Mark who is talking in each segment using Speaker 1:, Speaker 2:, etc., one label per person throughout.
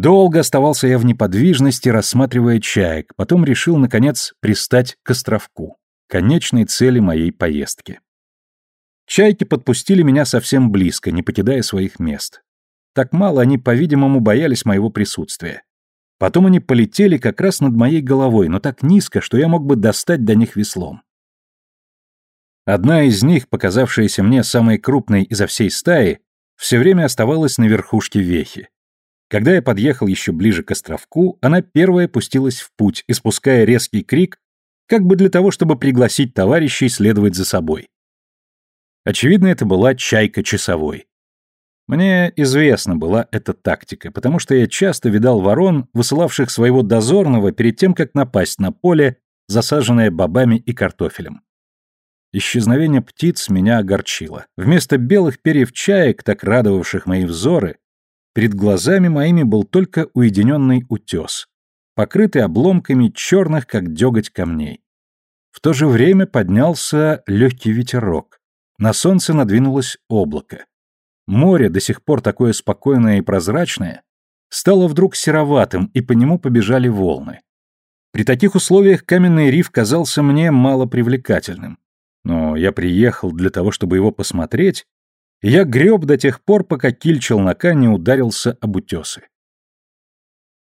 Speaker 1: Долго оставался я в неподвижности, рассматривая чаек, потом решил, наконец, пристать к островку, конечной цели моей поездки. Чайки подпустили меня совсем близко, не покидая своих мест. Так мало они, по-видимому, боялись моего присутствия. Потом они полетели как раз над моей головой, но так низко, что я мог бы достать до них веслом. Одна из них, показавшаяся мне самой крупной изо всей стаи, все время оставалась на верхушке вехи. Когда я подъехал еще ближе к островку, она первая пустилась в путь, испуская резкий крик, как бы для того, чтобы пригласить товарищей следовать за собой. Очевидно, это была чайка часовой. Мне известна была эта тактика, потому что я часто видал ворон, высылавших своего дозорного перед тем, как напасть на поле, засаженное бобами и картофелем. Исчезновение птиц меня огорчило. Вместо белых перьев чаек, так радовавших мои взоры, перед глазами моими был только уединенный утес, покрытый обломками черных, как деготь камней. В то же время поднялся легкий ветерок. На солнце надвинулось облако. Море, до сих пор такое спокойное и прозрачное, стало вдруг сероватым, и по нему побежали волны. При таких условиях каменный риф казался мне мало привлекательным. Но я приехал для того, чтобы его посмотреть, я греб до тех пор, пока киль челнока не ударился об утесы.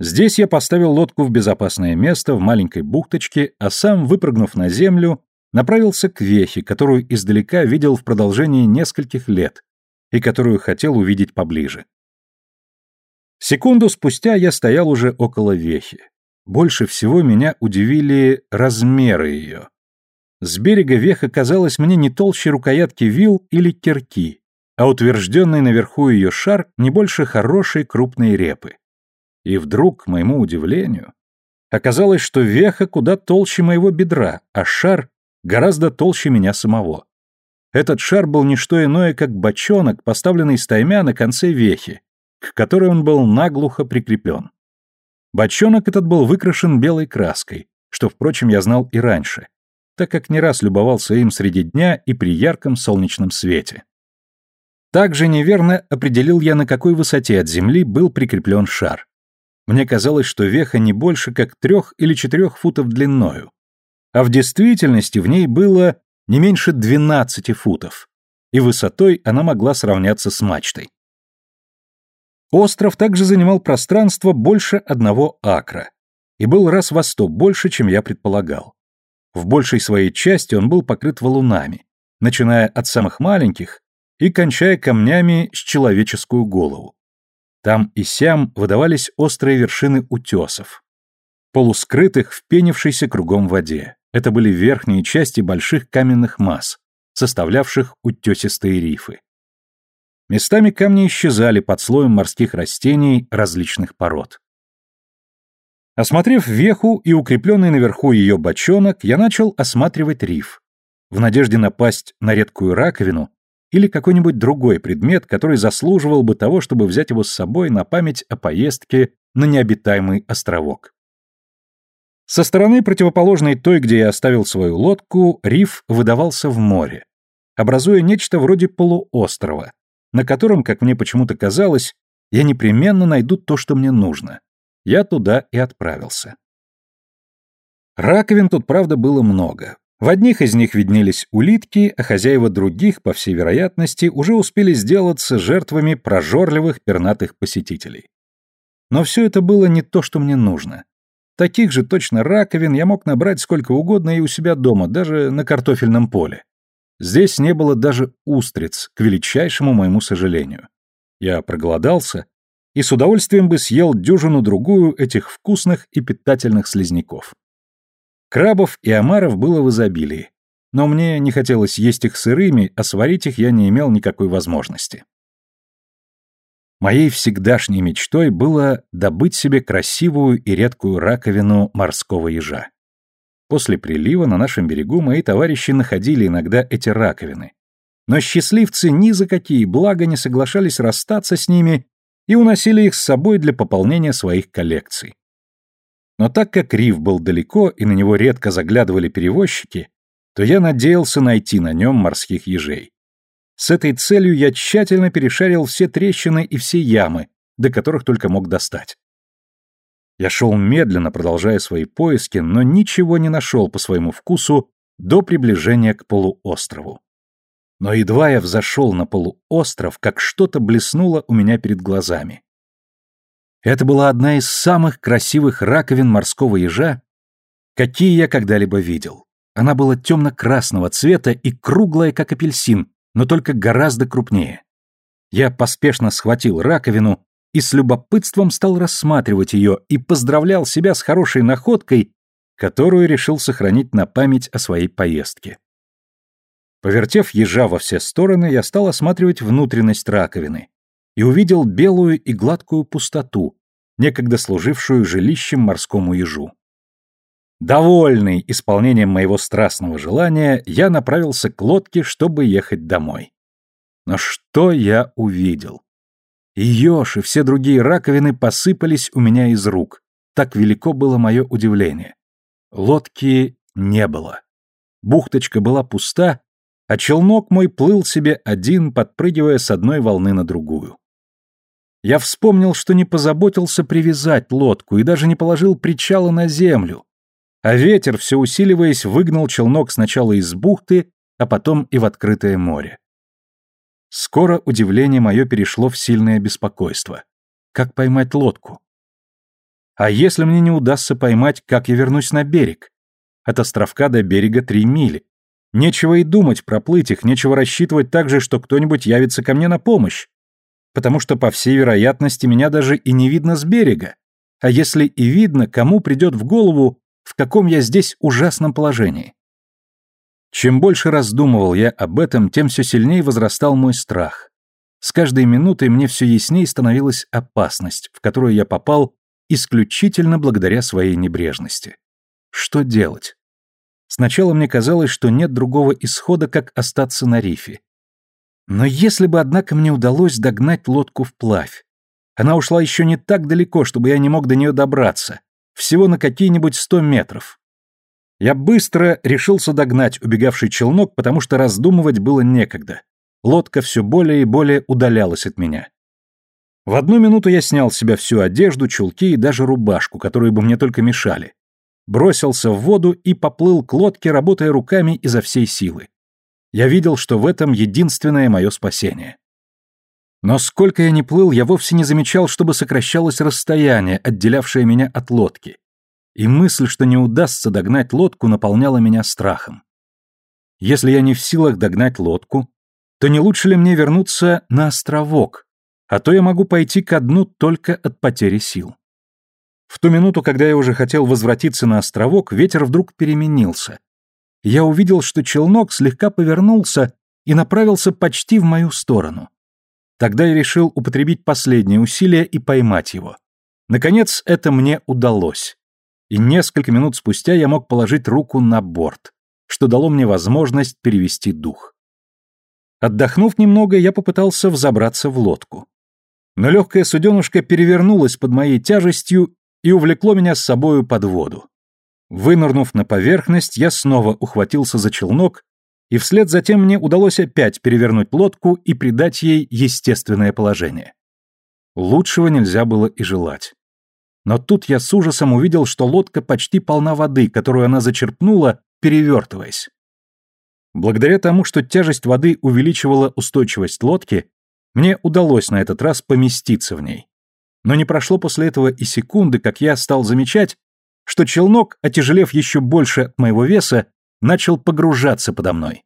Speaker 1: Здесь я поставил лодку в безопасное место в маленькой бухточке, а сам, выпрыгнув на землю, направился к вехе, которую издалека видел в продолжении нескольких лет и которую хотел увидеть поближе. Секунду спустя я стоял уже около вехи. Больше всего меня удивили размеры ее. С берега веха казалась мне не толще рукоятки вил или кирки, а утвержденный наверху ее шар не больше хорошей крупной репы. И вдруг, к моему удивлению, оказалось, что веха куда толще моего бедра, а шар гораздо толще меня самого. Этот шар был не что иное, как бочонок, поставленный стаймя на конце вехи, к которой он был наглухо прикреплен. Бочонок этот был выкрашен белой краской, что, впрочем, я знал и раньше, так как не раз любовался им среди дня и при ярком солнечном свете. Также неверно определил я, на какой высоте от земли был прикреплен шар. Мне казалось, что веха не больше, как трех или четырех футов длиною, а в действительности в ней было не меньше 12 футов, и высотой она могла сравняться с мачтой. Остров также занимал пространство больше одного акра и был раз во сто больше, чем я предполагал. В большей своей части он был покрыт валунами, начиная от самых маленьких и кончая камнями с человеческую голову. Там и сям выдавались острые вершины утесов, полускрытых в пенившейся кругом воде. Это были верхние части больших каменных масс, составлявших утесистые рифы. Местами камни исчезали под слоем морских растений различных пород. Осмотрев веху и укрепленный наверху ее бочонок, я начал осматривать риф, в надежде напасть на редкую раковину или какой-нибудь другой предмет, который заслуживал бы того, чтобы взять его с собой на память о поездке на необитаемый островок. Со стороны, противоположной той, где я оставил свою лодку, риф выдавался в море, образуя нечто вроде полуострова, на котором, как мне почему-то казалось, я непременно найду то, что мне нужно. Я туда и отправился. Раковин тут, правда, было много. В одних из них виднелись улитки, а хозяева других, по всей вероятности, уже успели сделаться жертвами прожорливых пернатых посетителей. Но все это было не то, что мне нужно. Таких же точно раковин я мог набрать сколько угодно и у себя дома, даже на картофельном поле. Здесь не было даже устриц, к величайшему моему сожалению. Я проголодался и с удовольствием бы съел дюжину-другую этих вкусных и питательных слизняков. Крабов и омаров было в изобилии, но мне не хотелось есть их сырыми, а сварить их я не имел никакой возможности. Моей всегдашней мечтой было добыть себе красивую и редкую раковину морского ежа. После прилива на нашем берегу мои товарищи находили иногда эти раковины. Но счастливцы ни за какие блага не соглашались расстаться с ними и уносили их с собой для пополнения своих коллекций. Но так как риф был далеко и на него редко заглядывали перевозчики, то я надеялся найти на нем морских ежей. С этой целью я тщательно перешарил все трещины и все ямы, до которых только мог достать. Я шел медленно, продолжая свои поиски, но ничего не нашел по своему вкусу до приближения к полуострову. Но едва я взошел на полуостров, как что-то блеснуло у меня перед глазами. Это была одна из самых красивых раковин морского ежа, какие я когда-либо видел. Она была темно-красного цвета и круглая, как апельсин, но только гораздо крупнее. Я поспешно схватил раковину и с любопытством стал рассматривать ее и поздравлял себя с хорошей находкой, которую решил сохранить на память о своей поездке. Повертев ежа во все стороны, я стал осматривать внутренность раковины и увидел белую и гладкую пустоту, некогда служившую жилищем морскому ежу. Довольный исполнением моего страстного желания, я направился к лодке, чтобы ехать домой. Но что я увидел? И еж, и все другие раковины посыпались у меня из рук. Так велико было мое удивление. Лодки не было. Бухточка была пуста, а челнок мой плыл себе один, подпрыгивая с одной волны на другую. Я вспомнил, что не позаботился привязать лодку и даже не положил причала на землю, а ветер, все усиливаясь, выгнал челнок сначала из бухты, а потом и в открытое море. Скоро удивление мое перешло в сильное беспокойство. Как поймать лодку? А если мне не удастся поймать, как я вернусь на берег? От островка до берега три мили. Нечего и думать проплыть их, нечего рассчитывать также, что кто-нибудь явится ко мне на помощь. Потому что, по всей вероятности, меня даже и не видно с берега. А если и видно, кому придет в голову, в каком я здесь ужасном положении? Чем больше раздумывал я об этом, тем все сильнее возрастал мой страх. С каждой минутой мне все яснее становилась опасность, в которую я попал исключительно благодаря своей небрежности. Что делать? Сначала мне казалось, что нет другого исхода, как остаться на рифе. Но если бы, однако, мне удалось догнать лодку вплавь, она ушла еще не так далеко, чтобы я не мог до нее добраться, всего на какие-нибудь сто метров. Я быстро решился догнать убегавший челнок, потому что раздумывать было некогда. Лодка все более и более удалялась от меня. В одну минуту я снял с себя всю одежду, чулки и даже рубашку, которые бы мне только мешали бросился в воду и поплыл к лодке, работая руками изо всей силы. Я видел, что в этом единственное мое спасение. Но сколько я ни плыл, я вовсе не замечал, чтобы сокращалось расстояние, отделявшее меня от лодки. И мысль, что не удастся догнать лодку, наполняла меня страхом. Если я не в силах догнать лодку, то не лучше ли мне вернуться на островок, а то я могу пойти ко дну только от потери сил. В ту минуту, когда я уже хотел возвратиться на островок, ветер вдруг переменился. Я увидел, что челнок слегка повернулся и направился почти в мою сторону. Тогда я решил употребить последние усилия и поймать его. Наконец, это мне удалось. И несколько минут спустя я мог положить руку на борт, что дало мне возможность перевести дух. Отдохнув немного, я попытался взобраться в лодку. Но легкая суденушка перевернулась под моей тяжестью и увлекло меня с собою под воду. Вынырнув на поверхность, я снова ухватился за челнок, и вслед за тем мне удалось опять перевернуть лодку и придать ей естественное положение. Лучшего нельзя было и желать. Но тут я с ужасом увидел, что лодка почти полна воды, которую она зачерпнула, перевертываясь. Благодаря тому, что тяжесть воды увеличивала устойчивость лодки, мне удалось на этот раз поместиться в ней. Но не прошло после этого и секунды, как я стал замечать, что челнок, отяжелев еще больше от моего веса, начал погружаться подо мной.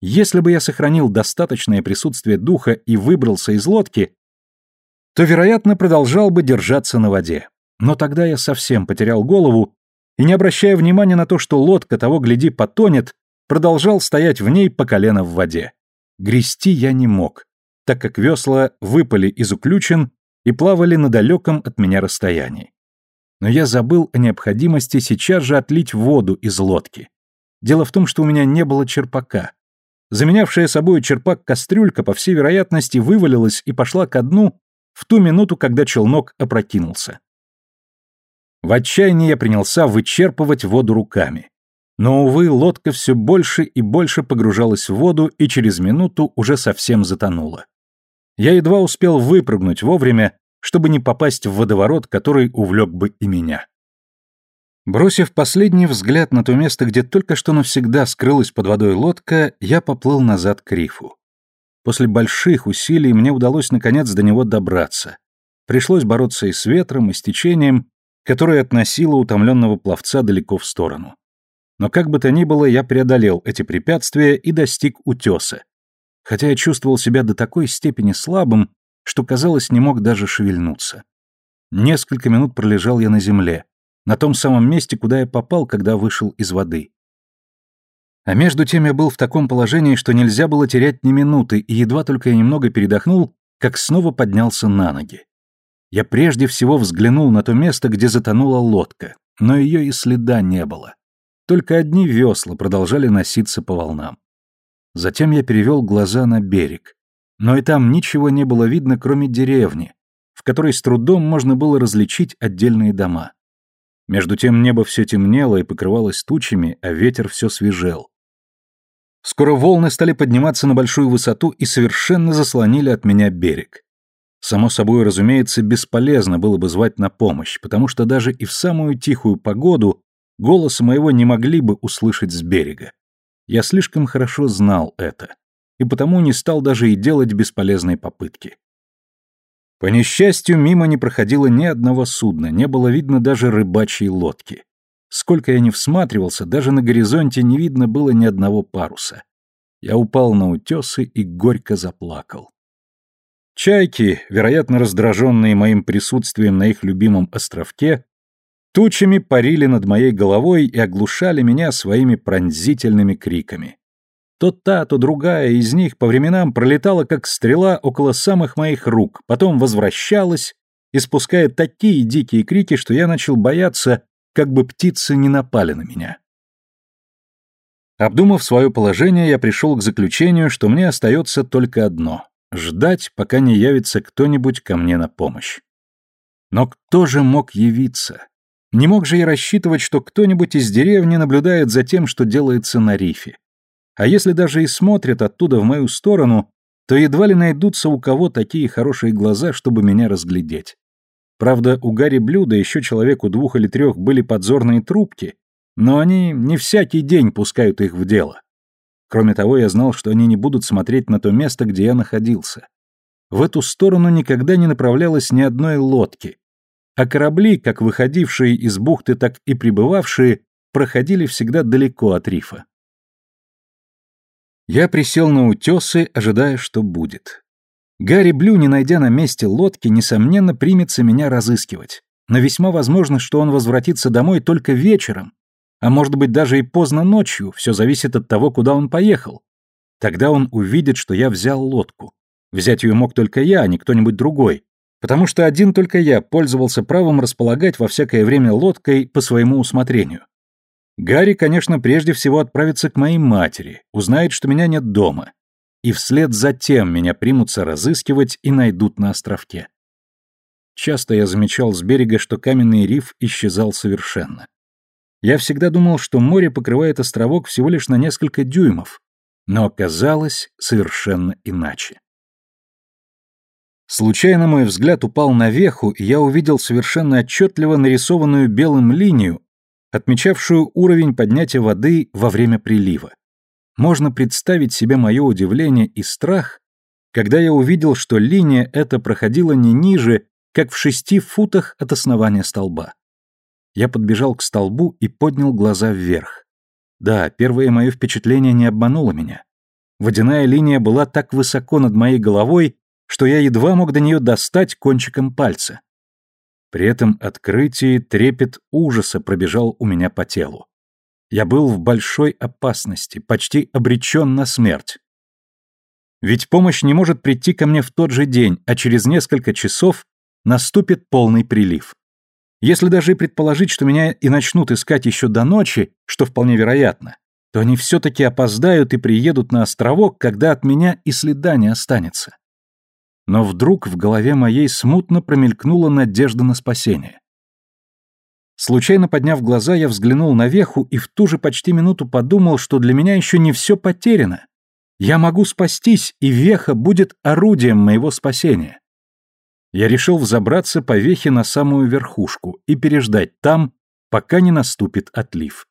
Speaker 1: Если бы я сохранил достаточное присутствие духа и выбрался из лодки, то, вероятно, продолжал бы держаться на воде. Но тогда я совсем потерял голову и, не обращая внимания на то, что лодка того гляди потонет, продолжал стоять в ней по колено в воде. Грести я не мог, так как весла выпали из уключен и плавали на далеком от меня расстоянии. Но я забыл о необходимости сейчас же отлить воду из лодки. Дело в том, что у меня не было черпака. Заменявшая собой черпак кастрюлька, по всей вероятности, вывалилась и пошла ко дну в ту минуту, когда челнок опрокинулся. В отчаянии я принялся вычерпывать воду руками. Но, увы, лодка все больше и больше погружалась в воду и через минуту уже совсем затонула. Я едва успел выпрыгнуть вовремя, чтобы не попасть в водоворот, который увлек бы и меня. Бросив последний взгляд на то место, где только что навсегда скрылась под водой лодка, я поплыл назад к рифу. После больших усилий мне удалось наконец до него добраться. Пришлось бороться и с ветром, и с течением, которое относило утомленного пловца далеко в сторону. Но как бы то ни было, я преодолел эти препятствия и достиг утеса. Хотя я чувствовал себя до такой степени слабым, что, казалось, не мог даже шевельнуться. Несколько минут пролежал я на земле, на том самом месте, куда я попал, когда вышел из воды. А между тем я был в таком положении, что нельзя было терять ни минуты, и едва только я немного передохнул, как снова поднялся на ноги. Я прежде всего взглянул на то место, где затонула лодка, но ее и следа не было. Только одни весла продолжали носиться по волнам. Затем я перевел глаза на берег, но и там ничего не было видно, кроме деревни, в которой с трудом можно было различить отдельные дома. Между тем небо все темнело и покрывалось тучами, а ветер все свежел. Скоро волны стали подниматься на большую высоту и совершенно заслонили от меня берег. Само собой, разумеется, бесполезно было бы звать на помощь, потому что даже и в самую тихую погоду голоса моего не могли бы услышать с берега. Я слишком хорошо знал это, и потому не стал даже и делать бесполезной попытки. По несчастью, мимо не проходило ни одного судна, не было видно даже рыбачьей лодки. Сколько я не всматривался, даже на горизонте не видно было ни одного паруса. Я упал на утесы и горько заплакал. Чайки, вероятно раздраженные моим присутствием на их любимом островке, тучами парили над моей головой и оглушали меня своими пронзительными криками. То та, то другая из них по временам пролетала, как стрела, около самых моих рук, потом возвращалась, испуская такие дикие крики, что я начал бояться, как бы птицы не напали на меня. Обдумав свое положение, я пришел к заключению, что мне остается только одно — ждать, пока не явится кто-нибудь ко мне на помощь. Но кто же мог явиться? Не мог же я рассчитывать, что кто-нибудь из деревни наблюдает за тем, что делается на рифе. А если даже и смотрят оттуда в мою сторону, то едва ли найдутся у кого такие хорошие глаза, чтобы меня разглядеть. Правда, у Гарри Блюда еще человеку двух или трех были подзорные трубки, но они не всякий день пускают их в дело. Кроме того, я знал, что они не будут смотреть на то место, где я находился. В эту сторону никогда не направлялось ни одной лодки, а корабли, как выходившие из бухты, так и прибывавшие, проходили всегда далеко от рифа. Я присел на утесы, ожидая, что будет. Гарри Блю, не найдя на месте лодки, несомненно, примется меня разыскивать. Но весьма возможно, что он возвратится домой только вечером, а может быть даже и поздно ночью, все зависит от того, куда он поехал. Тогда он увидит, что я взял лодку. Взять ее мог только я, а не кто-нибудь другой, потому что один только я пользовался правом располагать во всякое время лодкой по своему усмотрению. Гарри, конечно, прежде всего отправится к моей матери, узнает, что меня нет дома, и вслед за тем меня примутся разыскивать и найдут на островке. Часто я замечал с берега, что каменный риф исчезал совершенно. Я всегда думал, что море покрывает островок всего лишь на несколько дюймов, но оказалось совершенно иначе. Случайно мой взгляд упал на веху, и я увидел совершенно отчетливо нарисованную белым линию, отмечавшую уровень поднятия воды во время прилива. Можно представить себе мое удивление и страх, когда я увидел, что линия эта проходила не ниже, как в шести футах от основания столба. Я подбежал к столбу и поднял глаза вверх. Да, первое мое впечатление не обмануло меня. Водяная линия была так высоко над моей головой, что я едва мог до нее достать кончиком пальца. При этом открытии трепет ужаса пробежал у меня по телу. Я был в большой опасности, почти обречен на смерть. Ведь помощь не может прийти ко мне в тот же день, а через несколько часов наступит полный прилив. Если даже и предположить, что меня и начнут искать еще до ночи, что вполне вероятно, то они все-таки опоздают и приедут на островок, когда от меня и следа не останется. Но вдруг в голове моей смутно промелькнула надежда на спасение. Случайно подняв глаза, я взглянул на веху и в ту же почти минуту подумал, что для меня еще не все потеряно. Я могу спастись, и веха будет орудием моего спасения. Я решил взобраться по вехе на самую верхушку и переждать там, пока не наступит отлив.